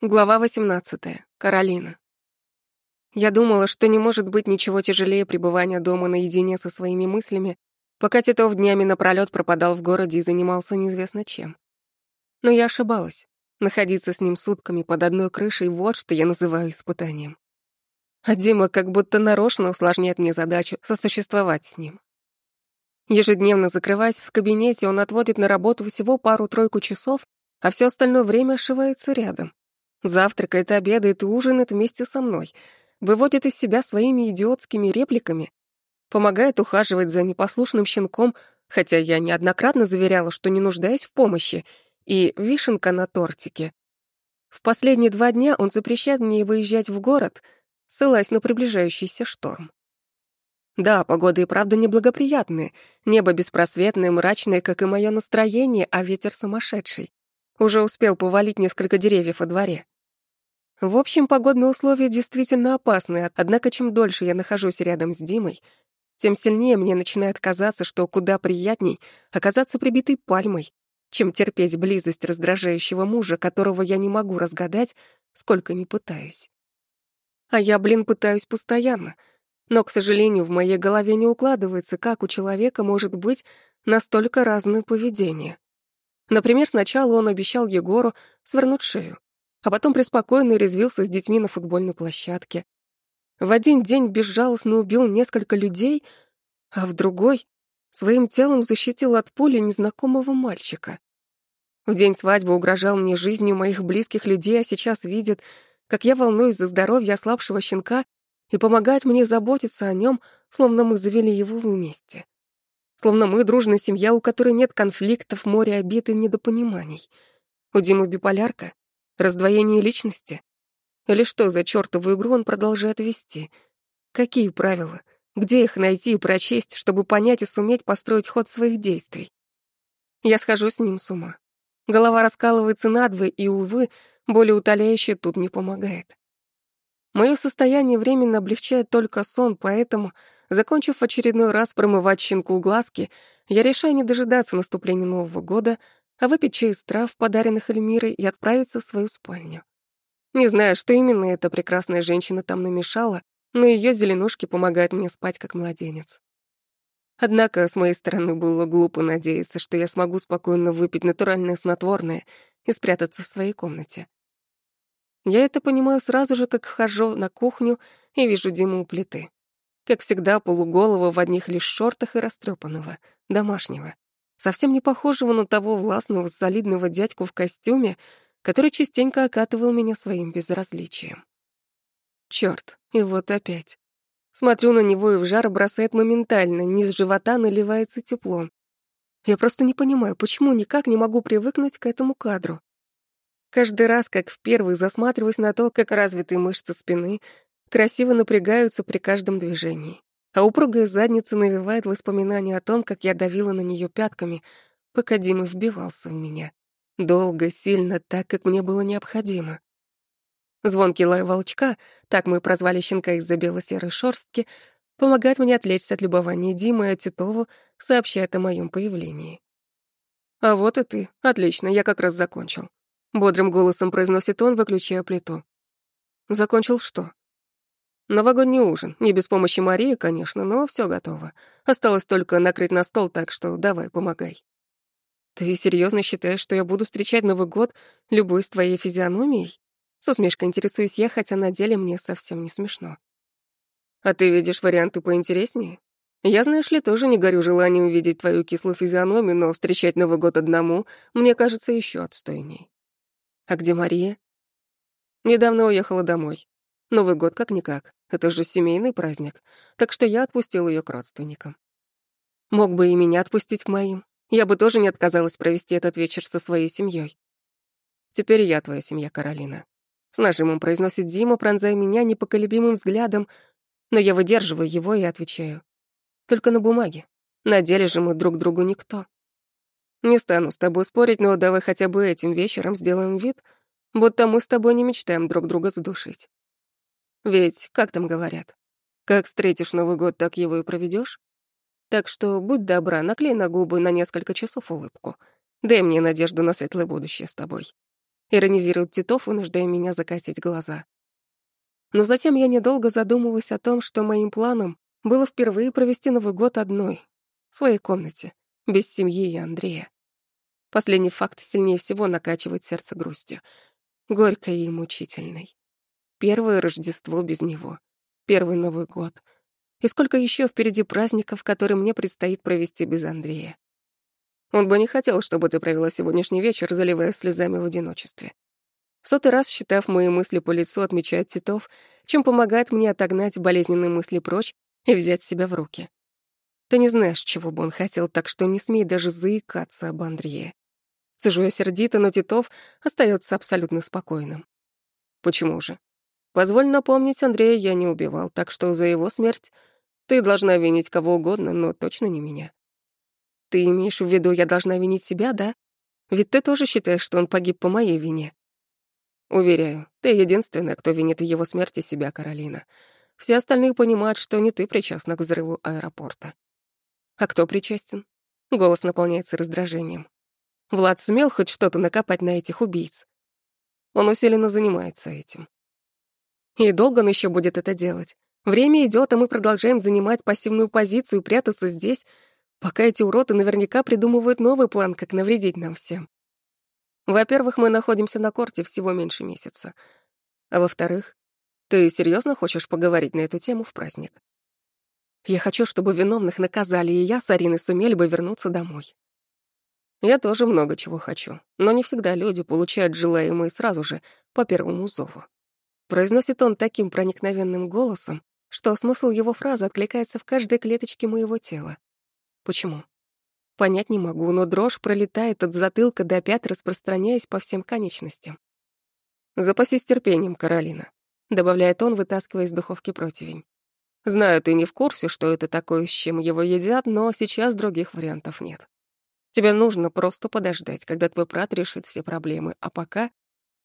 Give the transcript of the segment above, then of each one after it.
Глава 18. Каролина. Я думала, что не может быть ничего тяжелее пребывания дома наедине со своими мыслями, пока Титов днями напролёт пропадал в городе и занимался неизвестно чем. Но я ошибалась. Находиться с ним сутками под одной крышей — вот что я называю испытанием. А Дима как будто нарочно усложняет мне задачу сосуществовать с ним. Ежедневно закрываясь в кабинете, он отводит на работу всего пару-тройку часов, а все остальное время ошивается рядом Завтракает, обедает и ужинает вместе со мной, выводит из себя своими идиотскими репликами, помогает ухаживать за непослушным щенком, хотя я неоднократно заверяла, что не нуждаюсь в помощи, и вишенка на тортике. В последние два дня он запрещает мне выезжать в город, ссылаясь на приближающийся шторм. Да, погода и правда неблагоприятная, небо беспросветное, мрачное, как и мое настроение, а ветер сумасшедший. Уже успел повалить несколько деревьев во дворе. В общем, погодные условия действительно опасны, однако чем дольше я нахожусь рядом с Димой, тем сильнее мне начинает казаться, что куда приятней оказаться прибитой пальмой, чем терпеть близость раздражающего мужа, которого я не могу разгадать, сколько ни пытаюсь. А я, блин, пытаюсь постоянно. Но, к сожалению, в моей голове не укладывается, как у человека может быть настолько разное поведение. Например, сначала он обещал Егору свернуть шею, а потом преспокойно резвился с детьми на футбольной площадке. В один день безжалостно убил несколько людей, а в другой своим телом защитил от пули незнакомого мальчика. В день свадьбы угрожал мне жизнью моих близких людей, а сейчас видит, как я волнуюсь за здоровье ослабшего щенка и помогает мне заботиться о нем, словно мы завели его вместе. Словно мы дружная семья, у которой нет конфликтов, море обид и недопониманий. У Димы биполярка, раздвоение личности. Или что за чёртову игру он продолжает вести? Какие правила? Где их найти и прочесть, чтобы понять и суметь построить ход своих действий? Я схожу с ним с ума. Голова раскалывается надвое, и, увы, более утоляющее тут не помогает. Моё состояние временно облегчает только сон, поэтому Закончив очередной раз промывать щенку глазки, я решаю не дожидаться наступления Нового года, а выпить чай из трав, подаренных Эльмирой, и отправиться в свою спальню. Не знаю, что именно эта прекрасная женщина там намешала, но ее зеленушки помогают мне спать как младенец. Однако с моей стороны было глупо надеяться, что я смогу спокойно выпить натуральное снотворное и спрятаться в своей комнате. Я это понимаю сразу же, как вхожу на кухню и вижу Диму у плиты. Как всегда, полуголого в одних лишь шортах и растрепанного, домашнего. Совсем не похожего на того властного, солидного дядьку в костюме, который частенько окатывал меня своим безразличием. Чёрт, и вот опять. Смотрю на него, и в жар бросает моментально, низ живота наливается теплом. Я просто не понимаю, почему никак не могу привыкнуть к этому кадру. Каждый раз, как в первый, засматриваюсь на то, как развиты мышцы спины, красиво напрягаются при каждом движении. А упругая задница навевает воспоминания о том, как я давила на нее пятками, пока Дима вбивался в меня. Долго, сильно, так, как мне было необходимо. Звонкий лай волчка, так мы прозвали щенка из-за бело-серой шорстки, помогает мне отвлечься от любования Димы, а Титову сообщает о моем появлении. «А вот и ты. Отлично, я как раз закончил». Бодрым голосом произносит он, выключая плиту. «Закончил что?» Новогодний ужин. Не без помощи Марии, конечно, но все готово. Осталось только накрыть на стол, так что давай, помогай. Ты серьезно считаешь, что я буду встречать Новый год любой с твоей физиономией? С усмешкой интересуюсь я, хотя на деле мне совсем не смешно. А ты видишь варианты поинтереснее? Я, знаешь ли, тоже не горю желанием увидеть твою кислую физиономию, но встречать Новый год одному мне кажется еще отстойней. А где Мария? Недавно уехала домой. Новый год как-никак. Это же семейный праздник. Так что я отпустил ее к родственникам. Мог бы и меня отпустить к моим. Я бы тоже не отказалась провести этот вечер со своей семьей. Теперь я твоя семья, Каролина. С нажимом произносит Дима, пронзая меня непоколебимым взглядом, но я выдерживаю его и отвечаю. Только на бумаге. На деле же мы друг другу никто. Не стану с тобой спорить, но давай хотя бы этим вечером сделаем вид, будто мы с тобой не мечтаем друг друга задушить. Ведь, как там говорят, как встретишь Новый год, так его и проведешь. Так что будь добра, наклей на губы на несколько часов улыбку. Дай мне надежду на светлое будущее с тобой. Иронизирует Титов, вынуждая меня закатить глаза. Но затем я недолго задумываюсь о том, что моим планом было впервые провести Новый год одной, в своей комнате, без семьи и Андрея. Последний факт сильнее всего накачивает сердце грустью. Горькой и мучительной. Первое Рождество без него. Первый Новый год. И сколько еще впереди праздников, которые мне предстоит провести без Андрея. Он бы не хотел, чтобы ты провела сегодняшний вечер, заливая слезами в одиночестве. В сотый раз, считав мои мысли по лицу, отмечает Титов, чем помогает мне отогнать болезненные мысли прочь и взять себя в руки. Ты не знаешь, чего бы он хотел, так что не смей даже заикаться об Андрее. Цежу я сердито, но Титов остается абсолютно спокойным. Почему же? Позволь напомнить, Андрея я не убивал, так что за его смерть ты должна винить кого угодно, но точно не меня. Ты имеешь в виду, я должна винить себя, да? Ведь ты тоже считаешь, что он погиб по моей вине. Уверяю, ты единственная, кто винит в его смерти себя, Каролина. Все остальные понимают, что не ты причастна к взрыву аэропорта. А кто причастен? Голос наполняется раздражением. Влад сумел хоть что-то накопать на этих убийц. Он усиленно занимается этим. И долго он еще будет это делать? Время идет, а мы продолжаем занимать пассивную позицию, прятаться здесь, пока эти уроды наверняка придумывают новый план, как навредить нам всем. Во-первых, мы находимся на корте всего меньше месяца. А во-вторых, ты серьезно хочешь поговорить на эту тему в праздник? Я хочу, чтобы виновных наказали, и я с Ариной сумели бы вернуться домой. Я тоже много чего хочу, но не всегда люди получают желаемое сразу же, по первому зову. Произносит он таким проникновенным голосом, что смысл его фразы откликается в каждой клеточке моего тела. Почему? Понять не могу, но дрожь пролетает от затылка до пят, распространяясь по всем конечностям. «Запасись терпением, Каролина», — добавляет он, вытаскивая из духовки противень. «Знаю, ты не в курсе, что это такое, с чем его едят, но сейчас других вариантов нет. Тебе нужно просто подождать, когда твой брат решит все проблемы, а пока...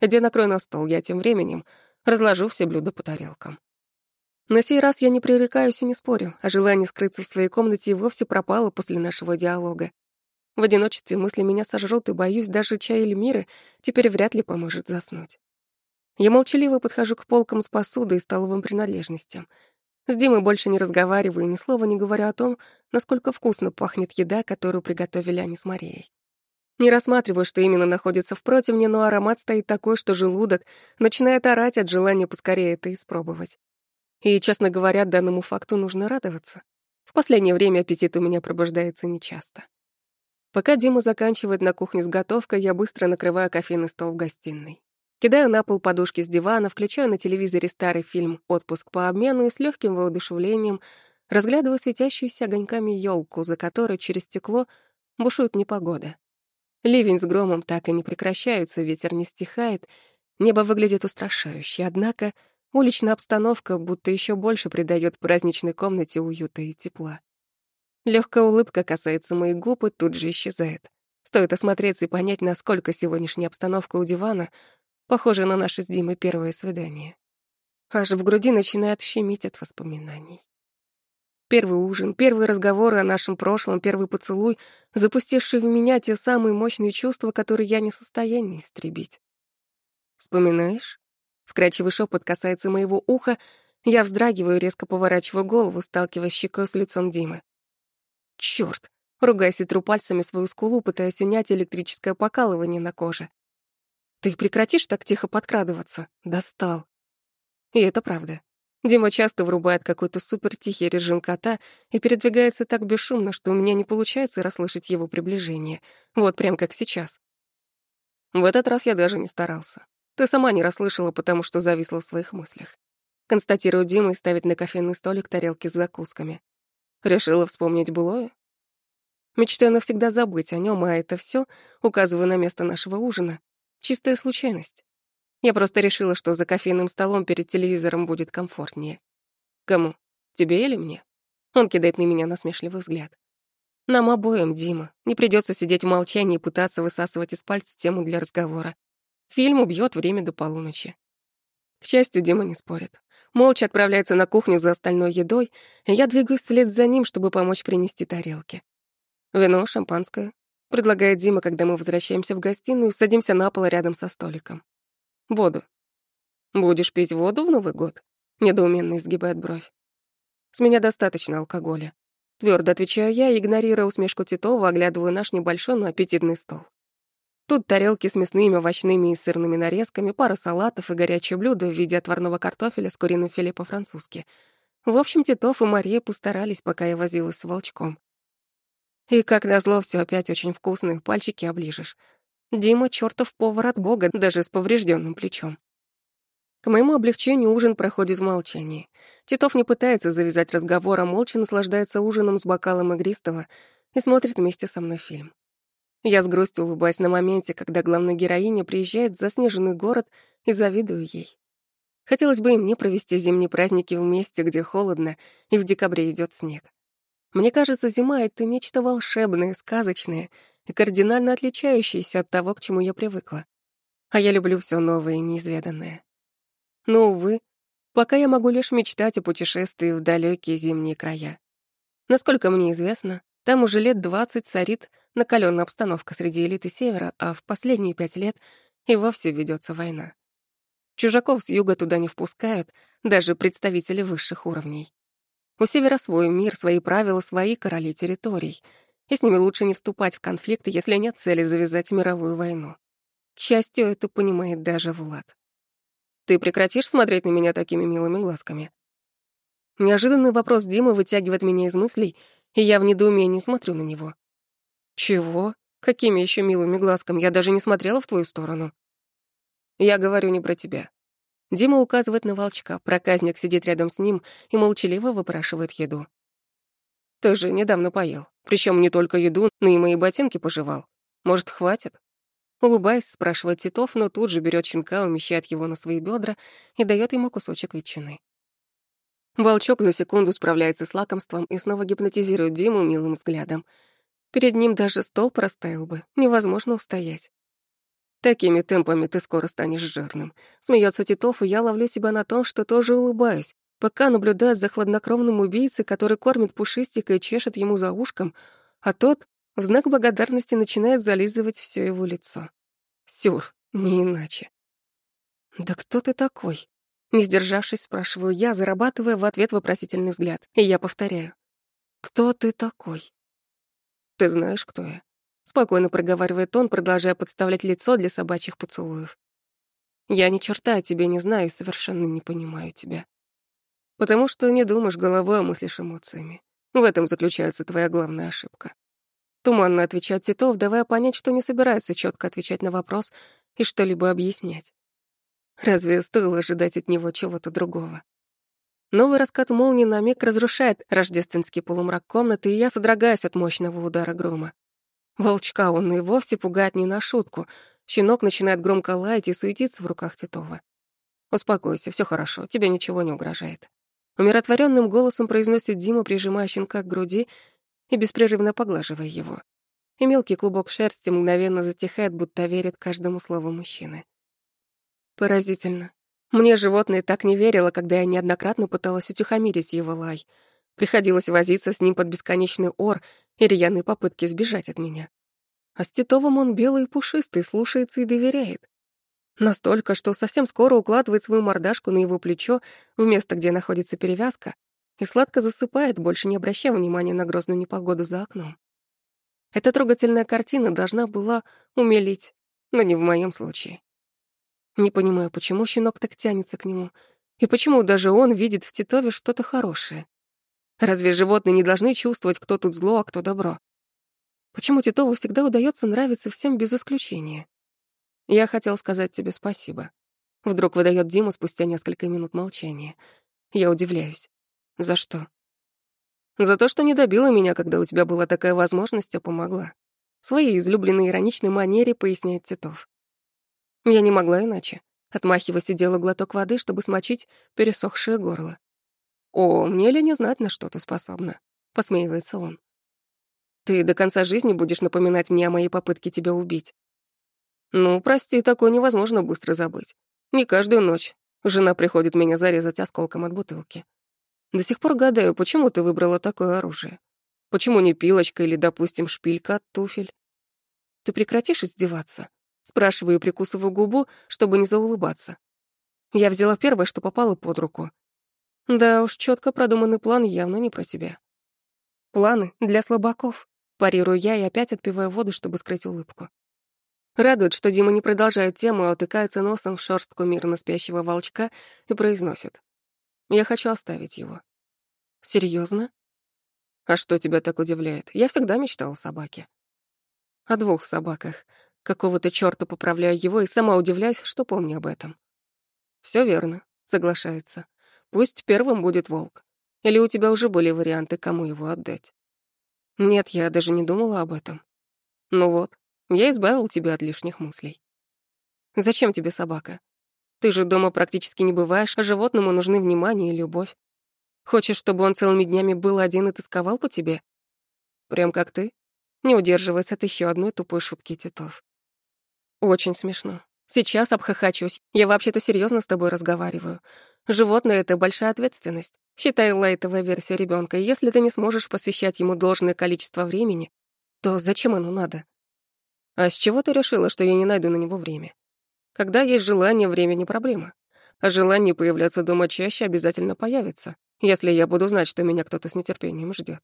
Иди накрой на стол, я тем временем разложу все блюда по тарелкам. На сей раз я не пререкаюсь и не спорю, а желание скрыться в своей комнате и вовсе пропало после нашего диалога. В одиночестве мысли меня сожрут, и, боюсь, даже чай или миры теперь вряд ли поможет заснуть. Я молчаливо подхожу к полкам с посудой и столовым принадлежностям. С Димой больше не разговариваю и ни слова не говорю о том, насколько вкусно пахнет еда, которую приготовили они с Марией. Не рассматриваю, что именно находится в противне, но аромат стоит такой, что желудок начинает орать от желания поскорее это испробовать. И, честно говоря, данному факту нужно радоваться. В последнее время аппетит у меня пробуждается нечасто. Пока Дима заканчивает на кухне с готовкой, я быстро накрываю кофейный стол в гостиной. Кидаю на пол подушки с дивана, включаю на телевизоре старый фильм «Отпуск по обмену» и с легким воодушевлением разглядываю светящуюся огоньками елку, за которой через стекло бушует непогода. Ливень с громом так и не прекращается, ветер не стихает, небо выглядит устрашающе, однако Уличная обстановка будто еще больше придает праздничной комнате уюта и тепла. Легкая улыбка касается моих губ и тут же исчезает. Стоит осмотреться и понять, насколько сегодняшняя обстановка у дивана похожа на наше с Димой первое свидание. Аж в груди начинает щемить от воспоминаний. Первый ужин, первые разговоры о нашем прошлом, первый поцелуй, запустивший в меня те самые мощные чувства, которые я не в состоянии истребить. Вспоминаешь? Вкрадчивый шепот касается моего уха, я вздрагиваю, резко поворачиваю голову, сталкиваясь щекой с лицом Димы. Чёрт! Ругаясь и тру пальцами свою скулу, пытаясь унять электрическое покалывание на коже. Ты прекратишь так тихо подкрадываться? Достал. И это правда. Дима часто врубает какой-то супер тихий режим кота и передвигается так бесшумно, что у меня не получается расслышать его приближение. Вот прям как сейчас. В этот раз я даже не старался. Ты сама не расслышала, потому что зависла в своих мыслях. Констатирует Дима и ставит на кофейный столик тарелки с закусками. Решила вспомнить былое? Мечтаю навсегда забыть о нем, а это все, указывая на место нашего ужина, чистая случайность. Я просто решила, что за кофейным столом перед телевизором будет комфортнее. Кому? Тебе или мне? Он кидает на меня насмешливый взгляд. Нам обоим, Дима. Не придется сидеть в молчании и пытаться высасывать из пальца тему для разговора. Фильм убьет время до полуночи. К счастью, Дима не спорит. Молча отправляется на кухню за остальной едой, и я двигаюсь вслед за ним, чтобы помочь принести тарелки. Вино, шампанское. предлагает Дима, когда мы возвращаемся в гостиную, садимся на пол рядом со столиком. Воду. Будешь пить воду в Новый год? Недоуменно изгибает бровь. С меня достаточно алкоголя. Твердо отвечаю я, игнорируя усмешку Титова, оглядываю наш небольшой, но аппетитный стол. Тут тарелки с мясными, овощными и сырными нарезками, пара салатов и горячее блюдо в виде отварного картофеля с куриным филе по-французски. В общем, Титов и Мария постарались, пока я возилась с волчком. И, как назло, все опять очень вкусно, пальчики оближешь. Дима — чертов повар от бога, даже с поврежденным плечом. К моему облегчению ужин проходит в молчании. Титов не пытается завязать разговор, а молча наслаждается ужином с бокалом игристого и смотрит вместе со мной фильм. Я с грустью улыбаюсь на моменте, когда главная героиня приезжает в заснеженный город и завидую ей. Хотелось бы и мне провести зимние праздники в месте, где холодно, и в декабре идет снег. Мне кажется, зима — это нечто волшебное, сказочное и кардинально отличающееся от того, к чему я привыкла. А я люблю все новое и неизведанное. Но, увы, пока я могу лишь мечтать о путешествии в далекие зимние края. Насколько мне известно, там уже лет двадцать царит накалённая обстановка среди элиты Севера, а в последние пять лет и вовсе ведется война. Чужаков с юга туда не впускают, даже представители высших уровней. У Севера свой мир, свои правила, свои короли территорий, и с ними лучше не вступать в конфликт, если нет цели завязать мировую войну. К счастью, это понимает даже Влад. Ты прекратишь смотреть на меня такими милыми глазками? Неожиданный вопрос Димы вытягивает меня из мыслей, и я в недоумении смотрю на него. Чего? Какими еще милыми глазками? Я даже не смотрела в твою сторону. Я говорю не про тебя. Дима указывает на волчка, проказник сидит рядом с ним и молчаливо выпрашивает еду. Ты же недавно поел. Причем не только еду, но и мои ботинки пожевал. Может, хватит? Улыбаясь, спрашивает Титов, но тут же берет щенка, умещает его на свои бедра и дает ему кусочек ветчины. Волчок за секунду справляется с лакомством и снова гипнотизирует Диму милым взглядом. Перед ним даже стол простаял бы, невозможно устоять. Такими темпами ты скоро станешь жирным. Смеется Титов, и я ловлю себя на том, что тоже улыбаюсь, пока наблюдаю за хладнокровным убийцей, который кормит пушистика и чешет ему за ушком, а тот в знак благодарности начинает зализывать все его лицо. Сюр, не иначе. «Да кто ты такой?» Не сдержавшись, спрашиваю я, зарабатывая в ответ вопросительный взгляд. И я повторяю. «Кто ты такой?» «Ты знаешь, кто я?» Спокойно проговаривает он, продолжая подставлять лицо для собачьих поцелуев. «Я ни черта о тебе не знаю и совершенно не понимаю тебя. Потому что не думаешь головой, а мыслишь эмоциями. В этом заключается твоя главная ошибка. Туманно отвечает Титов, давая понять, что не собирается четко отвечать на вопрос и что-либо объяснять. Разве стоило ожидать от него чего-то другого? Новый раскат молнии на миг разрушает рождественский полумрак комнаты, и я содрогаюсь от мощного удара грома. Волчка он и вовсе пугает не на шутку. Щенок начинает громко лаять и суетиться в руках Титова. «Успокойся, все хорошо, тебе ничего не угрожает». Умиротворенным голосом произносит Дима, прижимая щенка к груди и беспрерывно поглаживая его. И мелкий клубок шерсти мгновенно затихает, будто верит каждому слову мужчины. Поразительно. Мне животное так не верило, когда я неоднократно пыталась утихомирить его лай. Приходилось возиться с ним под бесконечный ор и рьяные попытки сбежать от меня. А с Титовым он белый и пушистый, слушается и доверяет. Настолько, что совсем скоро укладывает свою мордашку на его плечо в место, где находится перевязка, и сладко засыпает, больше не обращая внимания на грозную непогоду за окном. Эта трогательная картина должна была умилить, но не в моем случае. Не понимаю, почему щенок так тянется к нему, и почему даже он видит в Титове что-то хорошее. Разве животные не должны чувствовать, кто тут зло, а кто добро? Почему Титову всегда удается нравиться всем без исключения? Я хотел сказать тебе спасибо. Вдруг выдает Дима спустя несколько минут молчания. Я удивляюсь. За что? За то, что не добила меня, когда у тебя была такая возможность, а помогла. В своей излюбленной ироничной манере поясняет Титов. Я не могла иначе. Отмахиваясь, делала глоток воды, чтобы смочить пересохшее горло. «О, мне ли не знать, на что ты способна?» — посмеивается он. «Ты до конца жизни будешь напоминать мне о моей попытке тебя убить». «Ну, прости, такое невозможно быстро забыть. Не каждую ночь. Жена приходит меня зарезать осколком от бутылки. До сих пор гадаю, почему ты выбрала такое оружие? Почему не пилочка или, допустим, шпилька от туфель? ты прекратишь издеваться?» Спрашиваю и прикусываю губу, чтобы не заулыбаться. Я взяла первое, что попало под руку. Да уж, четко продуманный план явно не про тебя. Планы для слабаков. Парирую я и опять отпиваю воду, чтобы скрыть улыбку. Радует, что Дима не продолжает тему, а утыкается носом в шорстку мирно спящего волчка и произносит. «Я хочу оставить его». Серьезно? А что тебя так удивляет? Я всегда мечтала о собаке. О двух собаках. Какого-то чёрта поправляю его и сама удивляюсь, что помню об этом. Все верно, соглашается. Пусть первым будет волк. Или у тебя уже были варианты, кому его отдать? Нет, я даже не думала об этом. Ну вот, я избавил тебя от лишних мыслей. Зачем тебе собака? Ты же дома практически не бываешь, а животному нужны внимание и любовь. Хочешь, чтобы он целыми днями был один и тосковал по тебе? Прям как ты? Не удерживается от еще одной тупой шутки Титов. Очень смешно. Сейчас обхохачусь. Я вообще-то серьезно с тобой разговариваю. Животное — это большая ответственность. Считай лайтовая версия ребенка. Если ты не сможешь посвящать ему должное количество времени, то зачем оно надо? А с чего ты решила, что я не найду на него время? Когда есть желание, время не проблема. А желание появляться дома чаще обязательно появится, если я буду знать, что меня кто-то с нетерпением ждет.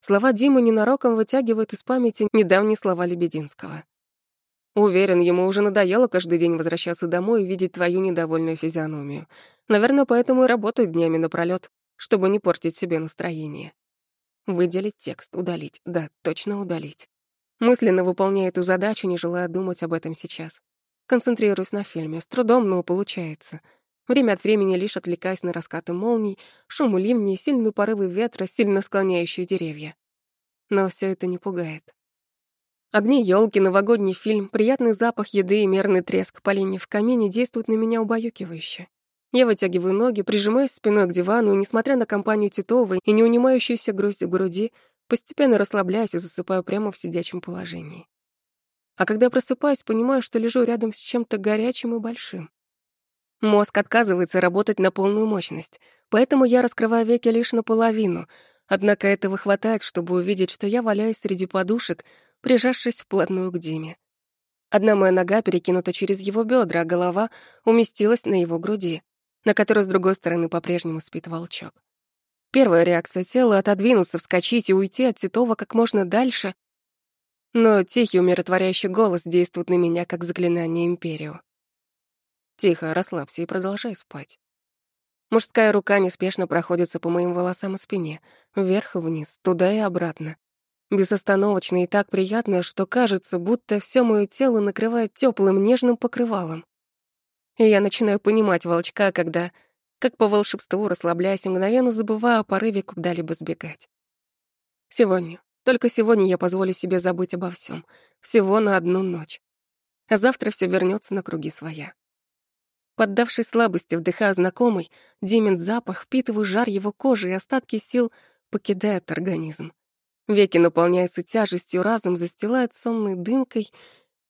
Слова Димы ненароком вытягивают из памяти недавние слова Лебединского. Уверен, ему уже надоело каждый день возвращаться домой и видеть твою недовольную физиономию. Наверное, поэтому и работает днями напролёт, чтобы не портить себе настроение. Выделить текст, удалить. Да, точно удалить. Мысленно выполняю эту задачу, не желая думать об этом сейчас. Концентрируюсь на фильме, с трудом, но получается. Время от времени лишь отвлекаясь на раскаты молний, шум ливней, сильные порывы ветра, сильно склоняющие деревья. Но все это не пугает. Огни елки, новогодний фильм, приятный запах еды и мерный треск поленья в камине действуют на меня убаюкивающе. Я вытягиваю ноги, прижимаюсь спиной к дивану, и, несмотря на компанию Титовой и неунимающуюся грусть в груди, Постепенно расслабляюсь и засыпаю прямо в сидячем положении. А когда просыпаюсь, понимаю, что лежу рядом с чем-то горячим и большим. Мозг отказывается работать на полную мощность, поэтому я раскрываю веки лишь наполовину, однако этого хватает, чтобы увидеть, что я валяюсь среди подушек, прижавшись вплотную к Диме. Одна моя нога перекинута через его бедра, а голова уместилась на его груди, на которой с другой стороны по-прежнему спит волчок. Первая реакция тела — отодвинуться, вскочить и уйти от Титова как можно дальше. Но тихий умиротворяющий голос действует на меня, как заклинание Империю. Тихо, расслабься и продолжай спать. Мужская рука неспешно проходится по моим волосам и спине, вверх и вниз, туда и обратно. Безостановочно и так приятно, что кажется, будто все мое тело накрывает теплым нежным покрывалом. И я начинаю понимать волчка, когда как по волшебству, расслабляясь и мгновенно забывая о порыве куда-либо сбегать. Сегодня, только сегодня я позволю себе забыть обо всем, Всего на одну ночь. А завтра все вернется на круги своя. Поддавшись слабости, вдыхая знакомый, Димин запах, впитываю жар его кожи и остатки сил покидают организм. Веки наполняются тяжестью, разум застилает сонной дымкой,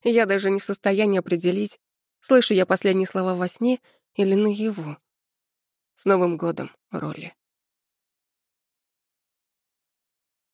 и я даже не в состоянии определить, слышу я последние слова во сне или наяву. С Новым годом, Ролли.